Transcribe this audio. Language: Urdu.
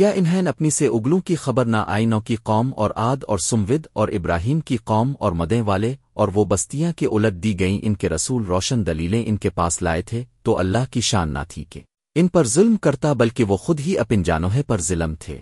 کیا انہیں اپنی سے اگلوں کی خبر نہ آئینوں کی قوم اور آد اور سمود اور ابراہیم کی قوم اور مدیں والے اور وہ بستیاں کے الٹ دی گئیں ان کے رسول روشن دلیلیں ان کے پاس لائے تھے تو اللہ کی شان نہ تھی کہ ان پر ظلم کرتا بلکہ وہ خود ہی اپن جانوہے پر ظلم تھے۔